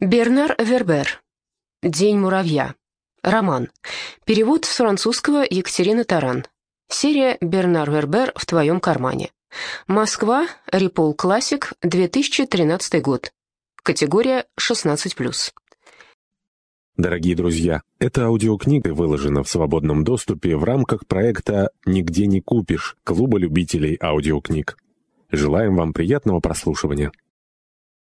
Бернар Вербер. День муравья. Роман. Перевод с французского Екатерина Таран. Серия «Бернар Вербер в твоем кармане». Москва. Рипол Классик. 2013 год. Категория 16+. Дорогие друзья, эта аудиокнига выложена в свободном доступе в рамках проекта «Нигде не купишь» Клуба любителей аудиокниг. Желаем вам приятного прослушивания.